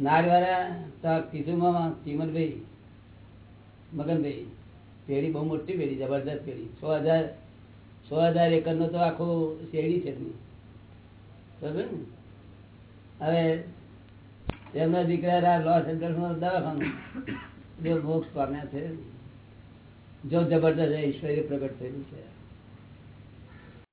નારવાળા તો કિશુમાં ચીમનભાઈ, મગનભાઈ, પેઢી બહુ મોટી પેઢી, જબરદસ્ત પેઢી. સો હજાર સો હજાર એકર નો તો આખો શેરડી છે એમની. ને? હવે એમના દીકરા લોસ એન્જલસમાં દવાખાનું. જો મોક્ષ પામ્યા છે. જો જબરદસ્ત ઈશ્વરી પ્રગટ થયેલું છે.